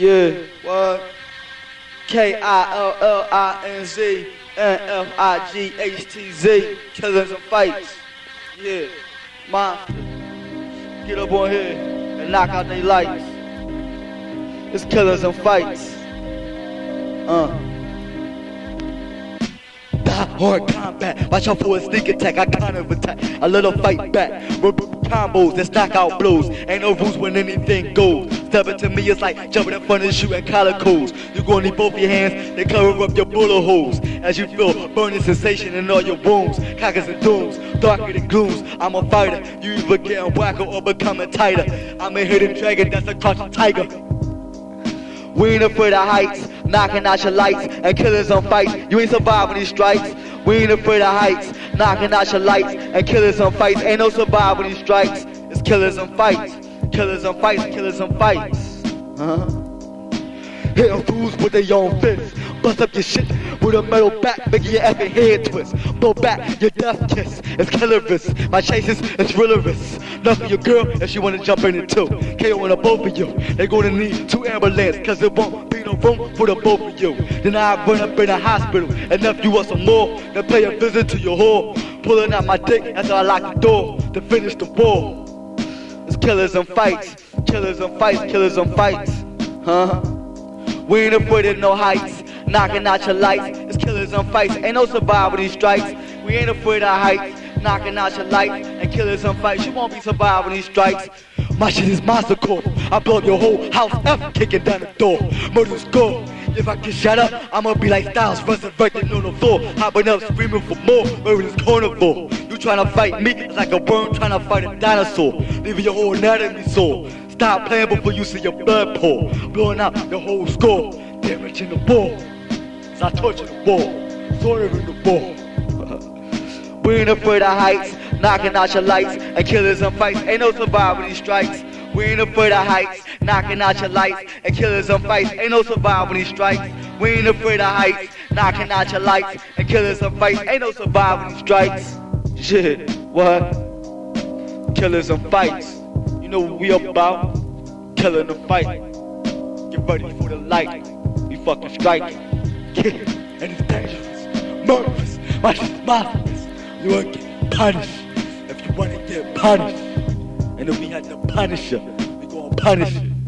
Yeah, what? K I L L I N Z N F I G H T Z. Killers and fights. Yeah, monster. Get up on here and knock out they lights. It's killers and fights. Uh. Hard combat. Watch out for a sneak attack. I counter attack. A little fight back. Combos, that's knockout blows. Ain't no rules when anything goes. Stepping to me is like jumping in front of the shoe shooting cows. You gonna need both your hands, they cover up your bullet holes. As you feel burning sensation in all your wounds, cockers and dooms, darker than glooms. I'm a fighter, you either getting whacker or becoming tighter. I'm a hidden dragon that's a crouching tiger. We ain't afraid of heights, knocking out your lights and killers on fights. You ain't surviving these strikes. We ain't afraid of heights, knocking out your lights and killers on fights. Ain't no surviving these strikes. It's killers on fights, killers on fights, killers on fights. Uh-huh. Hitting fools with their own fists. Bust up your shit with a metal bat, making your effing head twist. Blow back your death kiss. It's killerous. My chases is. Enough of your girl if she wanna jump in it too. KO on the both of you. They gonna need two ambulance, cause it won't be no room for the both of you. Then I run up in the hospital. And if you want some more, then pay a visit to your whore. Pulling out my dick after I lock the door to finish the war. Killers and fights. Killers and fights, killers and fights. Huh? We ain't afraid of no heights knocking out your lights. It's killers on fights, ain't no survival these strikes. We ain't afraid of heights, knocking out your lights and killers on fights. You won't be surviving these strikes. My shit is monster core. I blow up your whole house up, kicking down the door. Murder's go. If I get shut up, I'ma be like Styles, resurrecting on the floor, hopping up, screaming for more. Is carnivore? Trying to fight me? It's like a worm trying to fight a dinosaur, leaving your whole anatomy sore. Stop playing before you see your blood pour, blowing out your whole. Damage in the ball. I torture the ball, sort in the ball. we ain't afraid of heights, knocking out your lights, and killers and fights. Ain't no surviving these strikes. We ain't afraid of heights, knocking out your lights, and killers and fights. Ain't no surviving these strikes. We ain't afraid of heights, knocking out your lights, and killers and fights. Ain't no surviving these strikes. Shit, what? Killers and fights. You know what we about? Killing and fight. Get ready for the light. We fucking strike. Yeah, and it's dangerous, murderous, much marvelous. You will get punished if you want to get punished. And if we had to punish you, we gonna punish you.